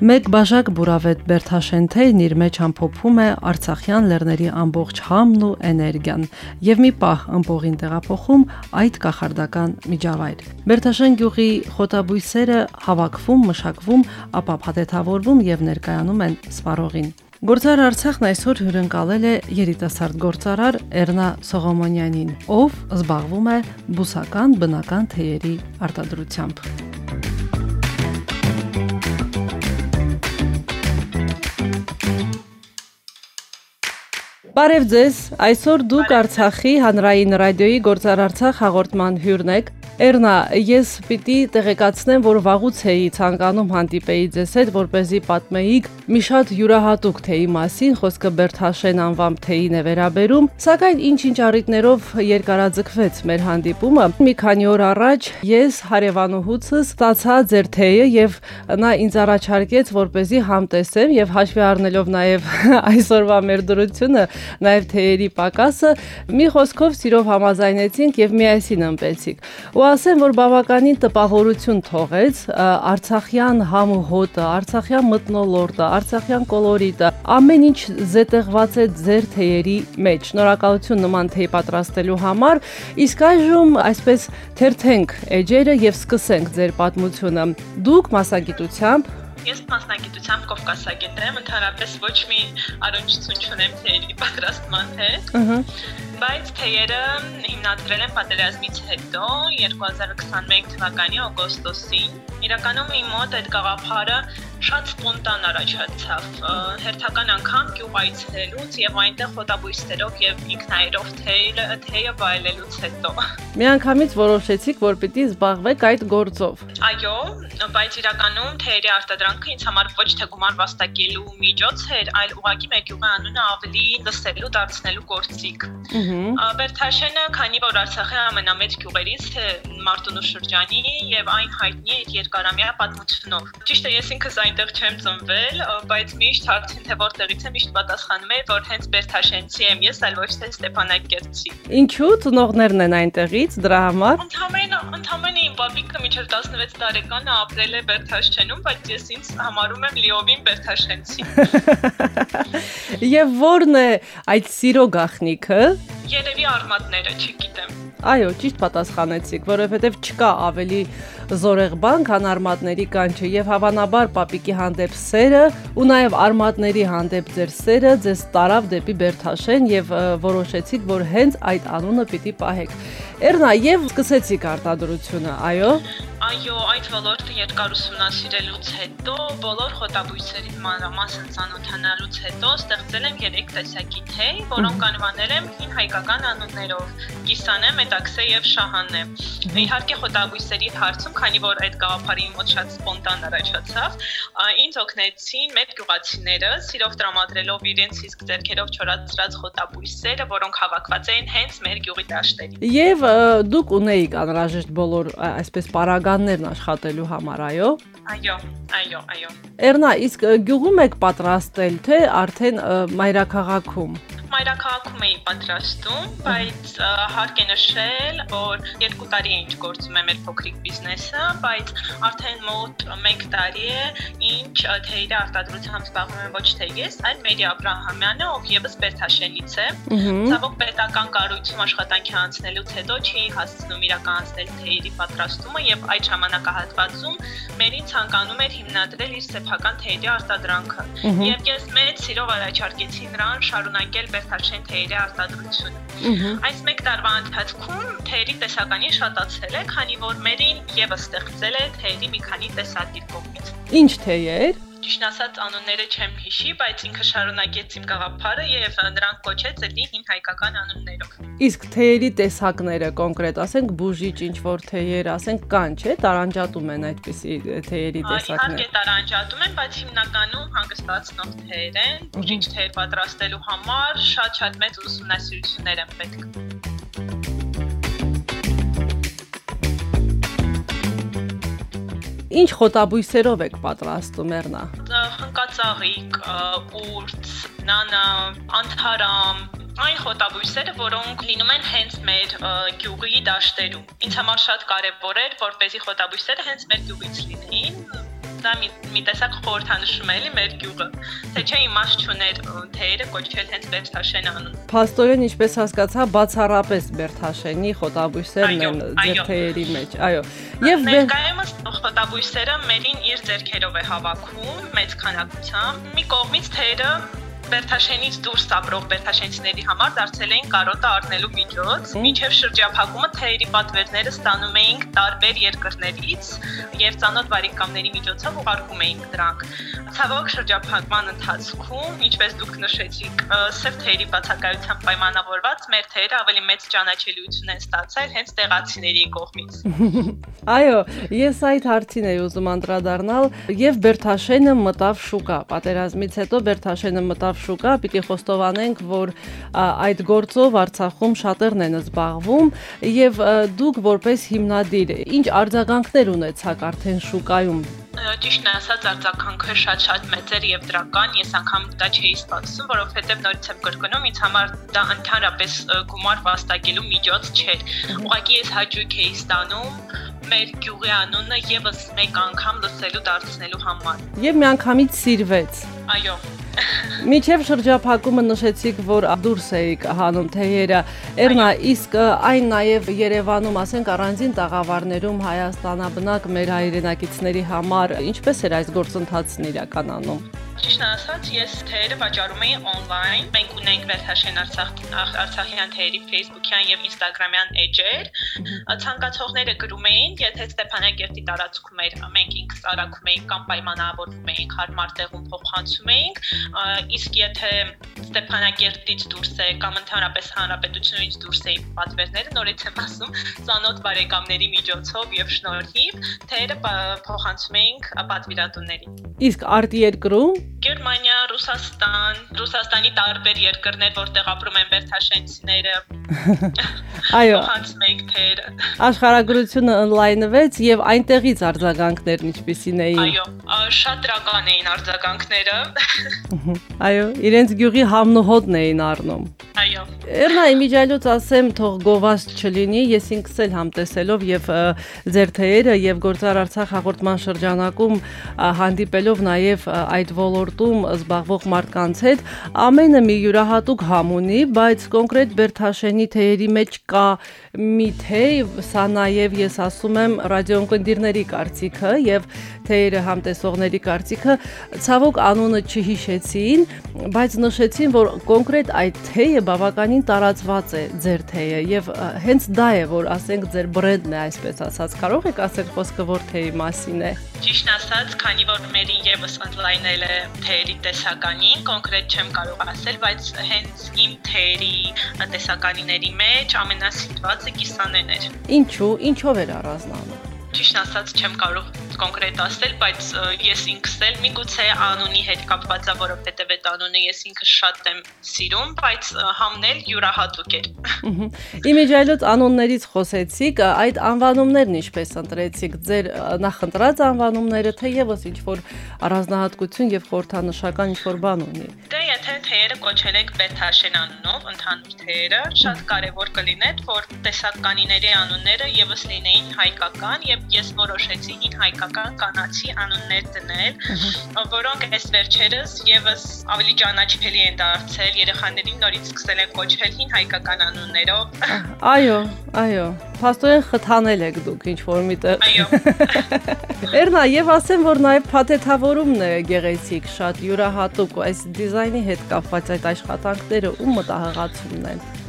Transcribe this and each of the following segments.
Մեկ բաժակ բուրավետ Բերթաշենթեյն իր մեջ ամփոփում է Արցախյան լեռների ամբողջ համն ու էներգիան եւ մի պահ ըմբողին տեղափոխում այդ կախարդական միջավայր։ Բերթաշեն գյուղի խոտաբույսերը հավաքվում, մշակվում, ապա փաթեթավորվում եւ ներկայանում են սպառողին։ Գործար Արցախն այսօր հյուրընկալել է երիտասարդ գործարար Էրնա Սողոմոնյանին, ով զբաղվում է բուսական բնական թեյերի արտադրությամբ։ Բարև ձեզ։ Այսօր դուք Արցախի հանրային ռադիոյի Գործար Արցախ հաղորդման հյուրն եք։ Էրնա, ես պիտի տեղեկացնեմ, որ վաղուց էի ցանկանում հանդիպեի ձեզ հետ, որ เป զի պատմեիք մի շատ յուրահատուկ թեյի մասին, խոսքը Բերթաշեն անվամբ թեյին է վերաբերում, սակայն ինչ-ինչ առիթներով երկարաձգվեց մեր հանդիպումը։ Մի քանի օր առաջ ես հարևանուհուցս ստացա ձեր թեյը եւ նա ինձ առաջարկեց, որ เป զի համ տեսեմ եւ հաշվի առնելով նաեւ այսօրվա մեր դրությունը, նաեւ թեյերի պակասը, մի խոսքով սիրով համաձայնեցինք եւ միասին ըմպեցինք։ Ու ասեմ, որ բավականին տպավորություն թողեց Արցախյան համու հոտը, Արցախյան մտնոլորտը, Արցախյան կոլորիտը, ամեն ինչ զետեղված է ձեր թեյերի մեջ։ Շնորհակալություն նման թեյ պատրաստելու համար։ Իսկ այժմ այսպես թերթենք էջերը եւ սկսենք ձեր պատմությունը։ Դուք մասնագիտությամբ Ես մասնագիտությամբ կովկասագետ եմ, ընդհանրապես ոչ մի առնչություն չունեմ թեյերի պատրաստման հետ։ Ահա բայց թեյերը հիմնադրել են պատերազմից հետո 2021 թվականի օգոստոսին։ Իրականում իմ մոտ այդ գաղափարը շատ սպոնտան առաջացավ։ Հերթական անգամ գյուղ այցելելուց եւ այնտեղ ֆոտոբույսերով եւ ինքնայերով թեյը թեյը վայելելուց հետո։ Միանգամից որոշեցիք, որ պիտի զբաղվեք այդ գործով։ Այո, բայց իրականում թեյերի արտադրանքը ինձ համար ոչ թե գումար վաստակելու միջոց էր, այլ ուղղակի մեր գյուղի անունը ավելի լսելու դարձնելու գործիք։ Բերթաշենը, քանի որ Արցախի ամենամեծ գյուղերից է Մարտունու շրջանի եւ այն հայտնի է երկարամյա պատմությունով։ Ճիշտ է, ես ինքս այնտեղ չեմ ծնվել, բայց միշտ հարցին թե որտեղից եմ, միշտ պատասխանում եմ, որ հենց Բերթաշենցի եմ ես, այլ ոչ թե Ստեփանակերտցի։ Ինչու ծնողներն են այնտեղից դրա համար։ Ընդհանրապես, ընդհանրապես իմ բաբիկը միջև 16 տարեկանը ապրել է Բերթաշենում, բայց ես ինձ համարում եմ լիովին Բերթաշենցի։ Եվ ո՞րն է այդ սիրո գախնիկը։ Երևի արմատները, չգիտեմ։ Այո, ճիշտ պատասխանեցիք, որովհետև չկա ավելի զորեղ բան, քան արմատների կանչը եւ հավանաբար պապիկի հանդեպ սերը ու նաեւ արմատների հանդեպ ձեր սերը ձեզ տարավ դեպի Բերթաշեն եւ որոշեցիք, որ հենց այդ անունը պիտի պահեք։ Էրնա, եւ սկսեցիք արտադրությունը, այո։ Այո, այդ ոլորտը երկար ուսումնասիրելուց հետո, բոլոր խոտաբույսերի մանրամասն ծանոթանալուց հետո ստեղծել եմ 3 տեսակի թեյ, որոնք անվանել եմ հին հայկական անուններով՝ Կիսանե, Մետաքսե եւ Շահանե։ Իհարկե խոտաբույսերի հարցում, քանի որ այդ գաղափարի մոտ շատ սպոնտան առաջացավ, ինձ օգնեցին մեր գյուղացիները, սիրով տրամադրելով իրենց իսկ ձեռքերով չորացրած խոտաբույսերը, որոնք հավաքված էին հենց մեր գյուղի դաշտերին։ Եվ դուք ունեիք անհրաժեշտ բոլոր այսպես պարագ բաններն աշխատելու համար, այո։ Այո, այո, այո։ Էրնա, իսկ գյուղում եք պատրաստել, թե արդեն մայրաքաղաքում մայրաքաղաքում էի պատրաստում, բայց հարկ է նշել, որ երկու տարի է ինչ գործում է մեր փոքրիկ բիզնեսը, բայց արդեն մոտ 1 տարի է ինչ թեյրի արտադրությամբ զբաղվում եմ ոչ թե ես, այլ Մերի Աբրահամյանը, ով եւս Բերթաշենից է։ Ցավոք պետական կառույցում աշխատանքի անցնելուց հետո չի հասցնում իրականացնել թեյրի պատրաստումը եւ այդ ժամանակահատվածում Մերին ցանկանում էր հիմնադրել իր սեփական թեյրի արտադրանքը։ Եվ ես մեծ սիրով առաջարկեցի նրան շարունակել Բերթաշեն թեյրի արտադրությունը։ Այս 1 տարվա ընթացքում թեյրի տեսականի շատացել է, քանի որ Մերին եւս ստեղծել է թեյրի մի քանի տեսակ իր կողմից։ Ինչ թեյ էր ճիշտ ասած անունները չեմ հիշի, բայց ինքը շարունակեց իմ գաղափարը եւ նրանք կոչեց էլի հին հայկական անուններով։ Իսկ թեյերի տեսակները կոնկրետ, ասենք բուժիչ ինչ որ թեյեր, ասենք կան, չէ՞, տարանջատում են այդպիսի թեյերի տեսակներ։ Իհարկե տարանջատում են, բայց հիմնականում հանգստացնող թեյեր են, բուժիչ թեյեր պատրաստելու համար շատ-շատ մեծ ուսումնասիրություններ են պետք։ Ինչ խոտաբույսերով եք պատրաստում Էրնա։ Խնկածաղիկ, ուրց, նանա, անթարամ, այն խոտաբույսերը, որոնք լինում են հենց մեր գյուղի դաշտերում։ Ինձ համար շատ կարևոր էր, որպեսզի խոտաբույսերը հենց մեր գյուղից լինեին, դա մի, մի տեսակ խորհրդանշում է էլի մեր գյուղը թե չէ իմաստ չուներ թեյերը կոչել հենց Բերթաշեն անուն Փաստորեն ինչպես հասկացա բացառապես Բերթաշենի խոտաբույսերն են ձեր թեյերի մեջ այո եւ ներկայումս խոտաբույսերը մերին իր ձեռքերով է հավաքում մեծ քանակությամբ մի կողմից թեյերը Բերթաշենից դուրս ապրող բերթաշենցիների համար դարձել էին կարոտը առնելու միջոց։ Մինչև շրջափակումը թեյերի պատվերները ստանում էինք տարբեր երկրներից եւ ցանոթ բարեկամների միջոցով ուղարկում էինք դրանք։ Ցավոք շրջափակման ընթացքում, ինչպես դուք նշեցիք, սև թեյերի բացակայությամբ պայմանավորված մեր թեյերը ավելի մեծ ճանաչելիություն են ստացել հենց տեղացիների կողմից։ Այո, ես այդ հարցին եի ուզում անդրադառնալ եւ Բերթաշենը մտավ շուկա։ Պատերազմից հետո Բերթաշենը մտավ շուկա, պիտի խոստովանենք, որ այդ գործով Արցախում շատերն են զբաղվում եւ դուք որպես հիմնադիր ինչ արձագանքներ ունեցաք արդեն շուկայում? Ճիշտն ասած արձագանքը շատ-շատ մեծ էր եւ դրական ես անգամ դա չէի սպասում որովհետեւ նորից եմ կրկնում ինձ համար դա ընդհանրապես գումար վաստակելու միջոց չէր ուղղակի ես հաճույք էի ստանում մեր գյուղի անունը եւս մեկ անգամ լսելու դարձնելու համար եւ միանգամից սիրվեց այո Միջև շրջափակումը նշեցիք, որ դուրս էիք հանում թեյերը։ Էրնա, իսկ այն նաև Երևանում, ասենք առանձին տաղավարներում Հայաստանաբնակ մեր հայրենակիցների համար ինչպես էր այս գործընթացն իրականանում։ Ճիշտ ասած, ես թեյերը վաճառում էի on-line։ Մենք ունենք Վերթաշեն Արցախ Արցախյան թեյերի Facebook-յան եւ Instagram-յան էջեր։ Ցանկացողները գրում էին, եթե Ստեփանակերտի տարածքում էր, մենք ինքս տարածում էինք կամ պայմանավորվում էինք հարմար տեղում փոխանցում էինք, իսկ եթե Ստեփանակերտից դուրս է կամ ընդհանրապես հանրապետությունից դուրս էին պատվերները, նորից եմ ասում, ցանոթ բարեկամների միջոցով եւ շնորհիվ թեյերը փոխանցում էինք պատվիրատուներին։ Իսկ արտերկրում Գերմանիա, Ռուսաստան, Ռուսաստանի տարբեր երկրներ, որտեղ ապրում են վերթաշենցիները։ Այո։ Հանց մեկ թեր։ Աշխարհագրությունը on-line-վեց եւ այնտեղից արձագանքներն ինչպիսին էին։ Այո, շատ դրական էին արձագանքները։ Այո, իրենց գյուղի համն ու հոտն էին առնում։ Այո։ Էրնա իմիջիալոց ասեմ թող գովաս չլինի, ես ինքս էլ համտեսելով եւ ձեր թեյերը եւ Գործար Արցախ հաղորդման շրջանակում հանդիպելով նաեւ այդ ոլորտում զբաղվող մարդկանց հետ ամենը մի յուրահատուկ համ ունի, բայց կոնկրետ Բերթաշենի թեյերի մեջ կա մի թեյ, սա նաեւ ես ասում եմ ռադիոընկերների կարծիքը եւ թեյերը համտեսողների կարծիքը ցավոք անունը չհիշեցին, բայց նշեցին, որ կոնկրետ այդ թեյը բավականին տարածված է ձեր թեյը եւ հենց դա է, որ ասենք ձեր բրենդն է, այսպես ասած։ Կարող եք ասել խոսքը որ թեյի մասին է։ Ճիշտ ասած, քանի որ մերին եւս online-ել է թեյերի տեսականին, կոնկրետ չեմ կարող ասել, բայց հենց իմ թեյերի տեսականիների մեջ ամենասիրվածը կիսանեն էր։ Ինչու, ինչով էր առանձնանում ճիշտ ասած չեմ կարող կոնկրետ ասել, բայց ես ինքս էլ միգուցե անունի հետ կապված է, որովհետև այդ անունը ես ինքս շատ եմ սիրում, բայց համնել յուրահատուկ էր։ Իմիջիալոց անուններից խոսեցիք, այդ անվանումներն ինչպես ընտրեցիք, ձեր նախընտրած անվանումները, թե եւս ինչ որ առանձնահատկություն եւ խորհրդանշական ինչ որ բան ունի։ Դե եթե թեյերը կոչել եք Բեթաշեն անունով, ընդհանուր թեյերը, շատ կարեւոր կլիներ, որ տեսականիների անունները եւս լինեին հայկական եւ ես որոշեցի հին հայկական կանացի անուններ դնել, որոնք այս վերջերս եւս ավելի ճանաչելի են դարձել երեխաներին նորից սկսել են կոչվել հին հայկական անուններով։ Այո, այո։ Փաստորեն խթանել եք դուք ինչ որ միտեղ։ Այո։ Էրնա, եւ ասեմ, որ նաեւ փաթեթավորումն է գեղեցիկ, շատ յուրահատուկ, այս դիզայնի հետ կապված այդ աշխատանքները ու մտահղացումն են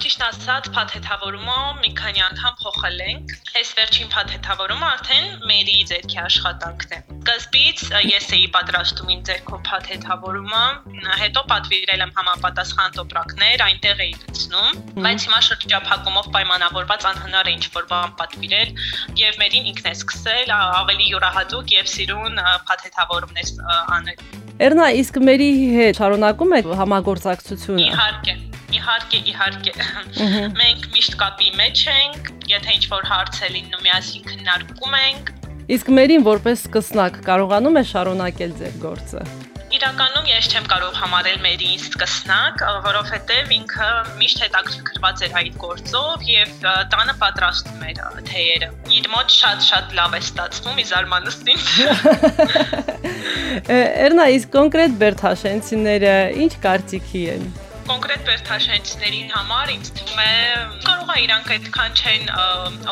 ճիշտ ասած փաթեթավորումը մի քանի անգամ փոխել ենք։ Այս վերջին փաթեթավորումը արդեն մերի ձերքի աշխատանքն է։ Սկզբից ես էի պատրաստում իմ ձերքով փաթեթավորումը, հետո պատվիրել եմ համապատասխան տոպրակներ, այնտեղ էի գցնում, բայց հիմա շրջափակումով պայմանավորված անհնար է ինչ-որ բան պատվիրել եւ մերին ինքն է սկսել ավելի յուրահատուկ եւ սիրուն փաթեթավորումներ անել։ Էրնա, իսկ մերի հետ շարունակում եք համագործակցությունը։ Իհարկե Իհարկե, իհարկե։ Մենք միշտ կապի մեջ ենք, եթե ինչ-որ հարց է լինում, միասին քննարկում ենք, Իսկ մերին որպես սկսնակ կարողանում է շարունակել ձեր գործը։ Իրականում ես չեմ կարող համարել մերին սկսնակ, որովհետև ինքը միշտ հետաքրքրված էր այդ գործով եւ տանը պատրաստում էր թեյերը։ Իր մոտ շատ-շատ լավ է ստացվում, ի զարմանալի։ Էրնա, իսկ կոնկրետ Բերթաշենցիները ինչ կարծիքի են կոնկրետ բերթաշենցների համար ինձ թվում է կարող է իրանք այդքան չեն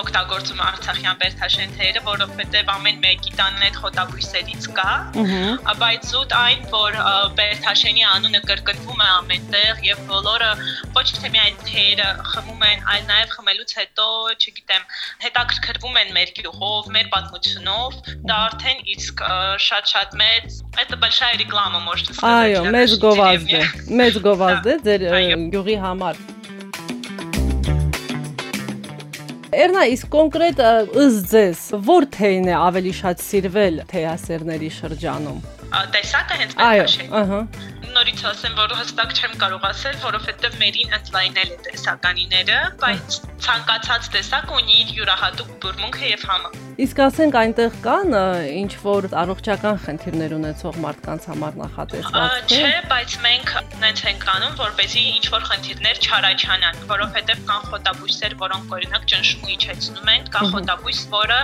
օգտագործում արցախյան բերթաշենցերը, որովհետև ամեն մեկի տանն այդ խոտաբույսերից կա, բայց զուտ այն, որ բերթաշենի անունը կրկնվում է ամենտեղ եւ բոլորը ոչ թե միայն թերը խմում են, այլ նաեւ խմելուց հետո, չգիտեմ, հետաքրքրվում են մեր գյուղով, մեր պատմությունով, դա արդեն իսկ շատ-շատ մեծ, это большая реклама, можно сказать. Այո, մեծ գովազդ է, մեծ գովազդ է ձեր գյուղի համար։ Էրնա, իսկ կոնկրետ ըստ ձեզ, ո՞ր թեյն է ավելի շատ սիրվել թեյասերների շրջանում։ Տեսակը հենց պետք է։ Այո, ըհը նորից ասեմ, որ հստակ չեմ կարող ասել, որովհետև մերին ընդլայնել է տեսականիները, բայց ցանկացած տեսակ ունի իր յուրահատուկ բուրմունքը եւ համը։ Իսկ ասենք այնտեղ կան ինչ որ առողջական խնդիրներ ունեցող մարդկանց համար նախատեսված թե։ Չէ, բայց մենք նենց ենք անում, որպեսզի ինչ որ խնդիրներ չառաջանան, որովհետև կան խոտաբույսեր, որոնք օրինակ ճնշումը իջեցնում են, կա խոտաբույս, որը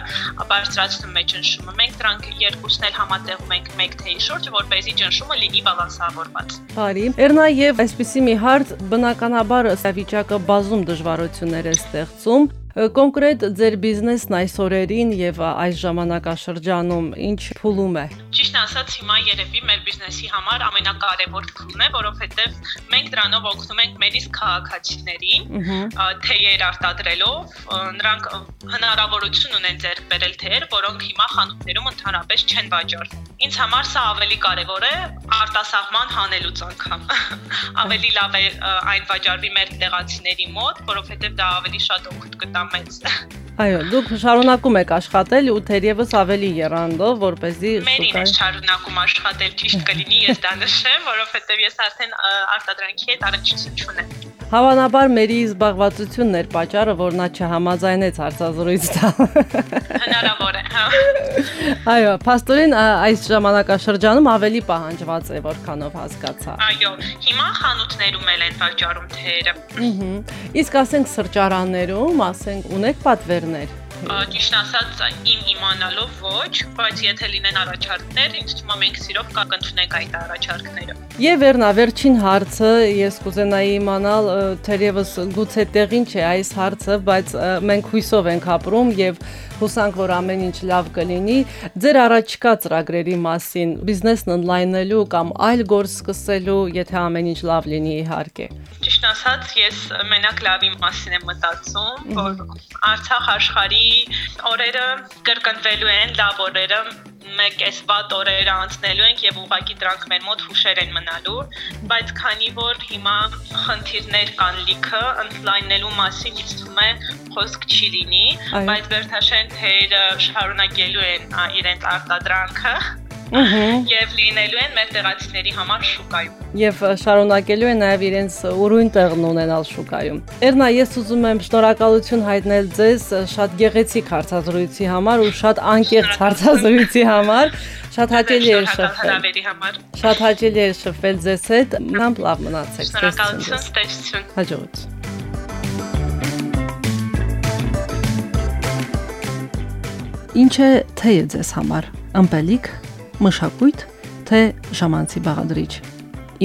բարձրացնում է ճնշումը։ Մենք դրանք երկուսն էլ համատեղում ենք մեկ թեյի շուրջ, որպեսզի ճնշումը լինի բալանսավորված։ Բարի։ Էրնա եւ այսպիսի մի հարց բնականաբար վիճակը բազում դժվարություններ է ստեղծում Կոնկրետ ձեր բիզնեսն այս օրերին եւ այս ժամանակաշրջանում ինչ փուլում է։ Ճիշտ ասած, հիմա երևի մեր բիզնեսի համար ամենակարևոր փուլն է, որովհետեւ մենք դրանով օգնում ենք մեր իսկ քաղաքացիներին թեյեր արտադրելով, նրանք հնարավորություն ունեն ձեռք բերել թեյեր, որոնք հիմա խանութներում ընդհանրապես չեն վաճառվում։ Ինձ համար սա ավելի կարևոր է արտասահման հանելուց անգամ։ Ավելի լավ է այն վաճառվի մեր տեղացիների մոտ, որովհետեւ դա ավելի շատ օգուտ կտա մեծ։ Այո, դուք շարունակում եք աշխատել ու թերևս ավելի երանդով, որ เป զի շուկա։ Մեր շարունակում աշխատել ճիշտ կլինի, ես դա նշեմ, որովհետև ես արդեն արտադրանքի հետ առնչություն չունեմ։ Հավանաբար մերի զբաղվածությունն էր պատճառը, որ նա չհամաձայնեց հարցազրույց տալ։ Հնարավոր է, հա։ Այո, Պաստորին այս ժամանակաշրջանում ավելի պահանջված է, որքանով հասկացա։ Այո, հիմա խանութներում էլ են վաճառում Ահա։ Իսկ ասենք սրճարաններում, ասենք, ունեք պատվերներ Ճիշտ ասած, իմ իմանալով ոչ, բայց եթե լինեն առաջարկներ, ինձ թվում է մենք սիրով կկնդունենք այդ առաջարկները։ Եվ Վերնա, վերջին հարցը ես կուզենայի իմանալ, թերևս գուցե տեղին չէ այս հարցը, բայց մենք հույսով ենք ապրում եւ հուսանք, որ ամեն ինչ լավ կլինի։ Ձեր առաջկա ծրագրերի մասին, բիզնեսն ընդլայնելու կամ այլ գործ սկսելու, եթե ամեն ինչ լավ լինի, իհարկե։ Ճիշտ ասած, ես մենակ լավի մասին եմ մտածում, որ Արցախ աշխարհի օրերը կրկնվելու են, լավ օրերը մեկ էս վատ օրերը անցնելու ենք եւ ուղակի դրանք մեր մոտ հուշեր են մնալու, բայց քանի որ հիմա խնդիրներ կան լիքը, ընդլայնելու մասին ինձ թվում է խոսք չի լինի, բայց Վերթաշեն թեյրը շարունակելու են իրենց արտադրանքը եւ լինելու են մեր տեղացիների համար շուկայում։ Եվ շարունակելու են նաեւ իրենց ուրույն տեղն ունենալ շուկայում։ Էրնա, ես ուզում եմ շնորհակալություն հայտնել ձեզ շատ գեղեցիկ հարցազրույցի համար ու շատ անկեղծ հարցազրույցի համար։ Շատ հաճելի էր շփվել։ Շատ հաճելի էր շփվել ձեզ հետ։ Մնամ լավ մնացեք։ Շնորհակալություն, ստեղծություն։ Հաջողություն։ Ինչ է թեյը ձեզ համար։ Ըմպելիք մշակույթ թե ժամանցի բաղադրիչ։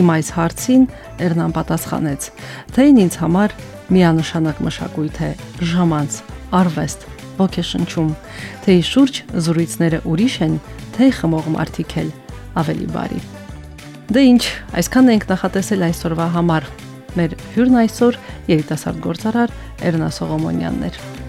Իմ այս հարցին Էրնան պատասխանեց. Թեին ինձ համար միանշանակ մշակույթ է, ժամանց, արվեստ, ոգեշնչում։ Թեի շուրջ զրույցները ուրիշ են, թե խմող մարդիկ էլ ավելի բարի։ Դե ինչ, այսքանն ենք նախատեսել այսօրվա համար։ Մեր հյուրն այսօր երիտասարդ գործարար Էրնա Սողոմոնյանն էր։